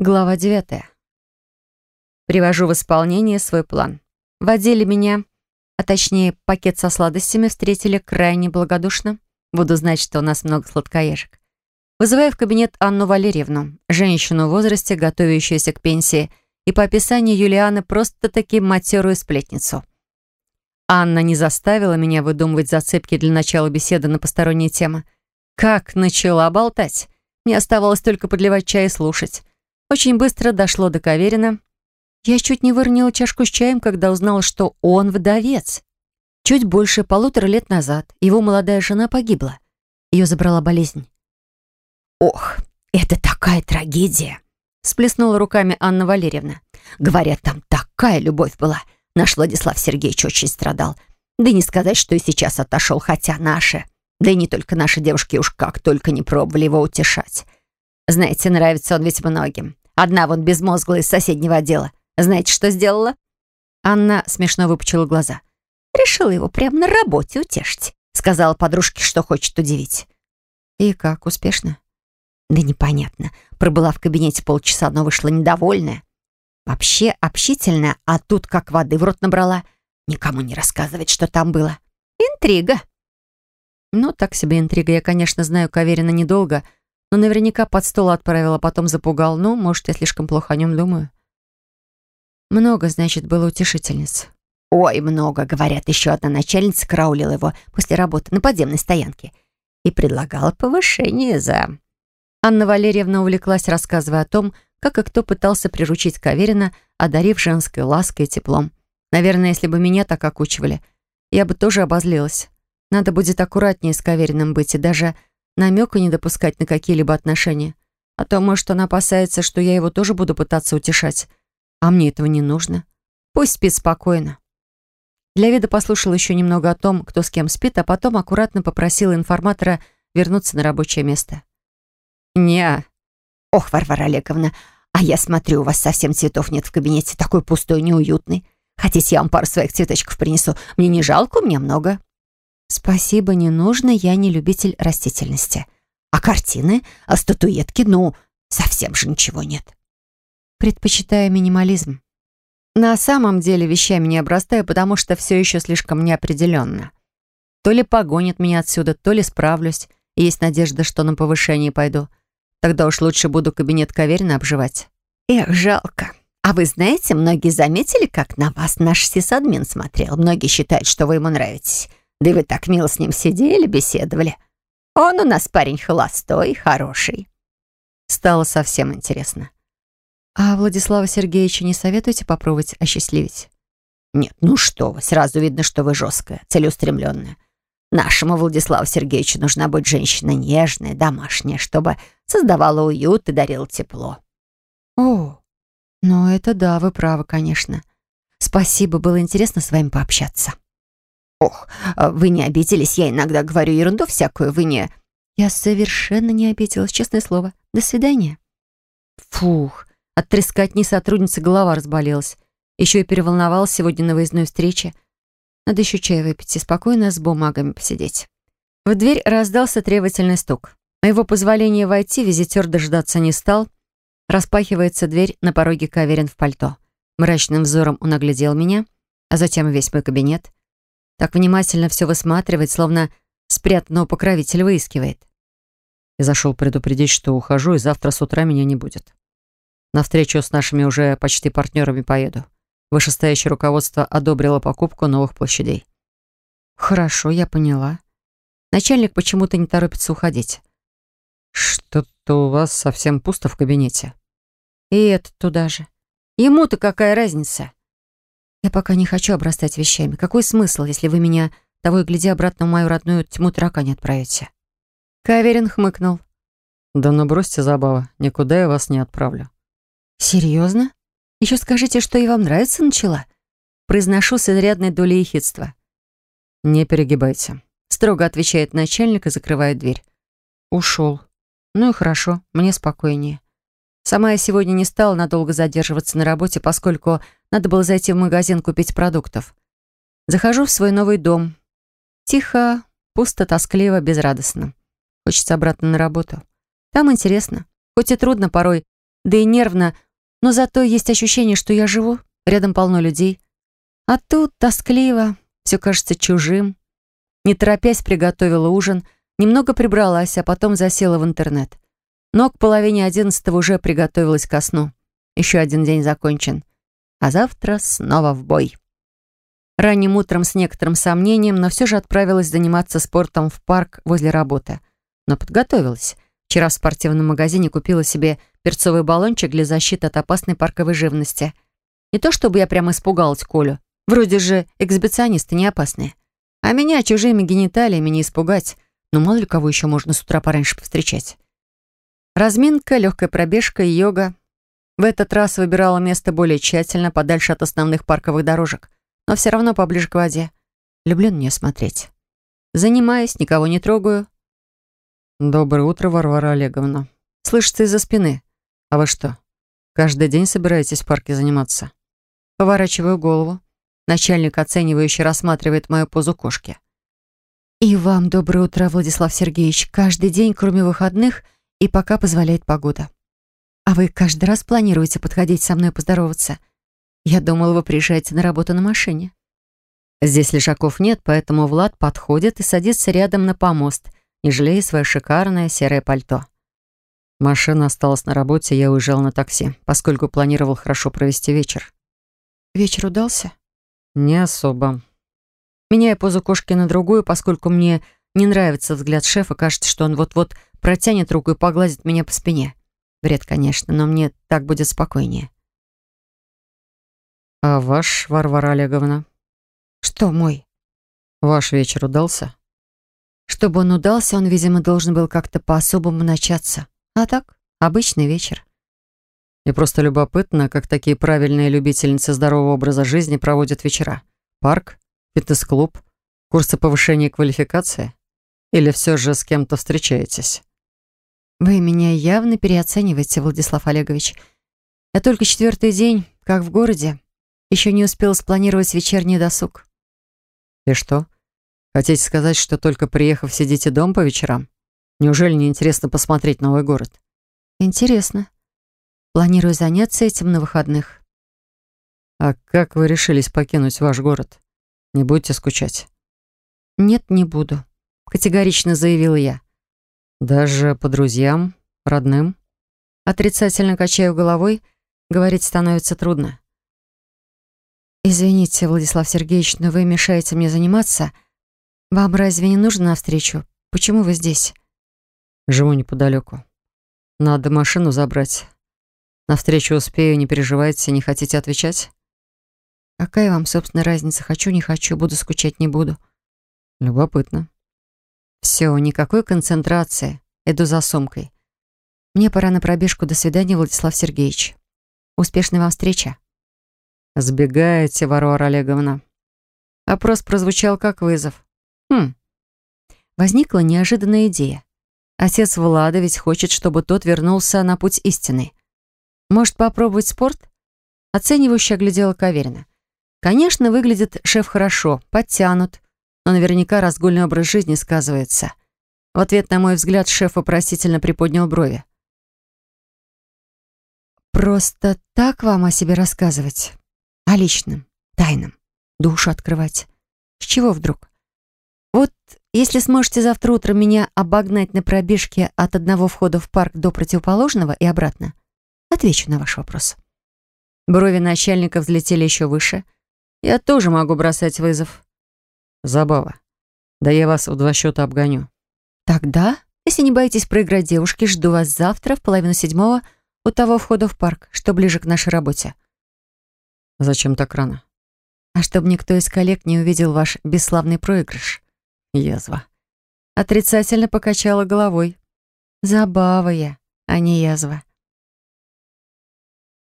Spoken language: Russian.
Глава 9. Привожу в исполнение свой план. В отделе меня, а точнее пакет со сладостями, встретили крайне благодушно. Буду знать, что у нас много сладкоежек. Вызываю в кабинет Анну Валерьевну, женщину в возрасте, готовящуюся к пенсии, и по описанию Юлианы просто-таки матерую сплетницу. Анна не заставила меня выдумывать зацепки для начала беседы на посторонние темы. Как начала болтать. Мне оставалось только подливать чай и слушать. Очень быстро дошло до Каверина. Я чуть не выронила чашку с чаем, когда узнала, что он вдовец. Чуть больше полутора лет назад его молодая жена погибла. Ее забрала болезнь. «Ох, это такая трагедия!» Сплеснула руками Анна Валерьевна. «Говорят, там такая любовь была. Наш Владислав Сергеевич очень страдал. Да и не сказать, что и сейчас отошел, хотя наши. Да и не только наши девушки уж как только не пробовали его утешать. Знаете, нравится он ведь многим. Одна вот безмозглая из соседнего отдела. Знаете, что сделала? Анна смешно выпучила глаза. Решила его прямо на работе утешить. Сказала подружке, что хочет удивить. И как, успешно? Да непонятно. Пробыла в кабинете полчаса, но вышла недовольная. Вообще общительная, а тут как воды в рот набрала. Никому не рассказывать, что там было. Интрига. Ну, так себе интрига. Я, конечно, знаю Каверина недолго, — но наверняка под стол отправил, а потом запугал. Ну, может, я слишком плохо о нем думаю. Много, значит, было утешительниц. Ой, много, говорят. Еще одна начальница караулила его после работы на подземной стоянке и предлагала повышение за... Анна Валерьевна увлеклась, рассказывая о том, как и кто пытался приручить Каверина, одарив женской лаской и теплом. Наверное, если бы меня так окучивали, я бы тоже обозлилась. Надо будет аккуратнее с Кавериным быть и даже намека не допускать на какие-либо отношения. А то, может, она опасается, что я его тоже буду пытаться утешать. А мне этого не нужно. Пусть спит спокойно. Для вида послушала еще немного о том, кто с кем спит, а потом аккуратно попросила информатора вернуться на рабочее место. не Ох, Варвара Олеговна, а я смотрю, у вас совсем цветов нет в кабинете, такой пустой, неуютный. Хотите, я вам пару своих цветочков принесу? Мне не жалко, у меня много. «Спасибо, не нужно, я не любитель растительности». «А картины? А статуэтки? Ну, совсем же ничего нет». «Предпочитаю минимализм». На самом деле вещами не обрастаю, потому что все еще слишком неопределенно. То ли погонят меня отсюда, то ли справлюсь. И есть надежда, что на повышение пойду. Тогда уж лучше буду кабинет Каверина обживать. Эх, жалко. А вы знаете, многие заметили, как на вас наш сисадмин смотрел. Многие считают, что вы ему нравитесь. Да и вы так мило с ним сидели, беседовали. Он у нас парень холостой, хороший». Стало совсем интересно. «А Владислава Сергеевича не советуете попробовать осчастливить?» «Нет, ну что вы, сразу видно, что вы жесткая, целеустремленная. Нашему Владиславу Сергеевичу нужна быть женщина нежная, домашняя, чтобы создавала уют и дарила тепло». «О, ну это да, вы правы, конечно. Спасибо, было интересно с вами пообщаться». «Ох, а вы не обиделись, я иногда говорю ерунду всякую, вы не...» «Я совершенно не обиделась, честное слово. До свидания». Фух, от трескотни сотрудницы голова разболелась. Еще и переволновалась сегодня на выездной встрече. Надо еще чай выпить и спокойно с бумагами посидеть. В дверь раздался требовательный стук. Моего позволения войти визитер дождаться не стал. Распахивается дверь, на пороге Каверин в пальто. Мрачным взором он оглядел меня, а затем весь мой кабинет — так внимательно все высматривает, словно спрятанного покровителя выискивает. Я зашел предупредить, что ухожу, и завтра с утра меня не будет. На встречу с нашими уже почти партнерами поеду. Вышестоящее руководство одобрило покупку новых площадей. Хорошо, я поняла. Начальник почему-то не торопится уходить. Что-то у вас совсем пусто в кабинете. И этот туда же. Ему-то какая разница? Я пока не хочу обрастать вещами. Какой смысл, если вы меня, того и гляди, обратно в мою родную тьму трака не отправите?» Каверин хмыкнул. «Да ну бросьте забава, никуда я вас не отправлю». «Серьезно? Еще скажите, что и вам нравится начала?» Произношу с изрядной долей ехидства. «Не перегибайте», — строго отвечает начальник и закрывает дверь. Ушел. Ну и хорошо, мне спокойнее. Сама я сегодня не стала надолго задерживаться на работе, поскольку надо было зайти в магазин купить продуктов. Захожу в свой новый дом. Тихо, пусто, тоскливо, безрадостно. Хочется обратно на работу. Там интересно. Хоть и трудно порой, да и нервно, но зато есть ощущение, что я живу, рядом полно людей. А тут тоскливо, все кажется чужим. Не торопясь приготовила ужин, немного прибралась, а потом засела в интернет. Но к половине одиннадцатого уже приготовилась ко сну. Еще один день закончен. А завтра снова в бой. Ранним утром с некоторым сомнением, но все же отправилась заниматься спортом в парк возле работы. Но подготовилась. Вчера в спортивном магазине купила себе перцовый баллончик для защиты от опасной парковой живности. Не то чтобы я прямо испугалась Колю. Вроде же эксбиционисты не опасные. А меня чужими гениталиями не испугать. Но мало ли кого еще можно с утра пораньше повстречать. Разминка, легкая пробежка и йога. В этот раз выбирала место более тщательно, подальше от основных парковых дорожек но все равно поближе к воде. Люблю на нее смотреть. Занимаюсь, никого не трогаю. «Доброе утро, Варвара Олеговна». Слышится из-за спины. «А вы что, каждый день собираетесь в парке заниматься?» Поворачиваю голову. Начальник, оценивающе рассматривает мою позу кошки. «И вам доброе утро, Владислав Сергеевич. Каждый день, кроме выходных, и пока позволяет погода. А вы каждый раз планируете подходить со мной поздороваться? Я думала, вы приезжаете на работу на машине. Здесь лежаков нет, поэтому Влад подходит и садится рядом на помост, не жалея свое шикарное серое пальто. Машина осталась на работе, я уезжал на такси, поскольку планировал хорошо провести вечер. Вечер удался? Не особо. Меняю позу кошки на другую, поскольку мне не нравится взгляд шефа, кажется, что он вот-вот протянет руку и погладит меня по спине. Бред, конечно, но мне так будет спокойнее. «А ваш, Варвара Олеговна?» «Что мой?» «Ваш вечер удался?» Чтобы он удался, он, видимо, должен был как-то по-особому начаться. А так, обычный вечер. Мне просто любопытно, как такие правильные любительницы здорового образа жизни проводят вечера. Парк, фитнес-клуб, курсы повышения квалификации? Или все же с кем-то встречаетесь? Вы меня явно переоцениваете, Владислав Олегович. Я только четвертый день, как в городе. Еще не успел спланировать вечерний досуг. И что? Хотите сказать, что только приехав сидите дом по вечерам? Неужели не интересно посмотреть новый город? Интересно. Планирую заняться этим на выходных. А как вы решились покинуть ваш город? Не будете скучать? Нет, не буду, категорично заявила я. Даже по друзьям, родным? Отрицательно качаю головой, говорить становится трудно. «Извините, Владислав Сергеевич, но вы мешаете мне заниматься. Вам разве не нужно навстречу? Почему вы здесь?» «Живу неподалеку. Надо машину забрать. Навстречу успею, не переживайте, не хотите отвечать?» «Какая вам, собственно, разница? Хочу, не хочу, буду скучать, не буду». «Любопытно». «Все, никакой концентрации. Иду за сумкой. Мне пора на пробежку. До свидания, Владислав Сергеевич. Успешной вам встречи». «Сбегаете, Варвара Олеговна». Опрос прозвучал как вызов. Хм. Возникла неожиданная идея. Отец Влада ведь хочет, чтобы тот вернулся на путь истины. Может, попробовать спорт? Оценивающе оглядела Каверина. Конечно, выглядит шеф хорошо, подтянут, но наверняка разгульный образ жизни сказывается. В ответ на мой взгляд шеф вопросительно приподнял брови. «Просто так вам о себе рассказывать?» о личном, тайном, душу открывать. С чего вдруг? Вот если сможете завтра утром меня обогнать на пробежке от одного входа в парк до противоположного и обратно, отвечу на ваш вопрос. Брови начальника взлетели еще выше. Я тоже могу бросать вызов. Забава. Да я вас в два счета обгоню. Тогда, если не боитесь проиграть девушке, жду вас завтра в половину седьмого у того входа в парк, что ближе к нашей работе. Зачем так рано? А чтобы никто из коллег не увидел ваш бесславный проигрыш. Язва. Отрицательно покачала головой. Забава я, а не язва.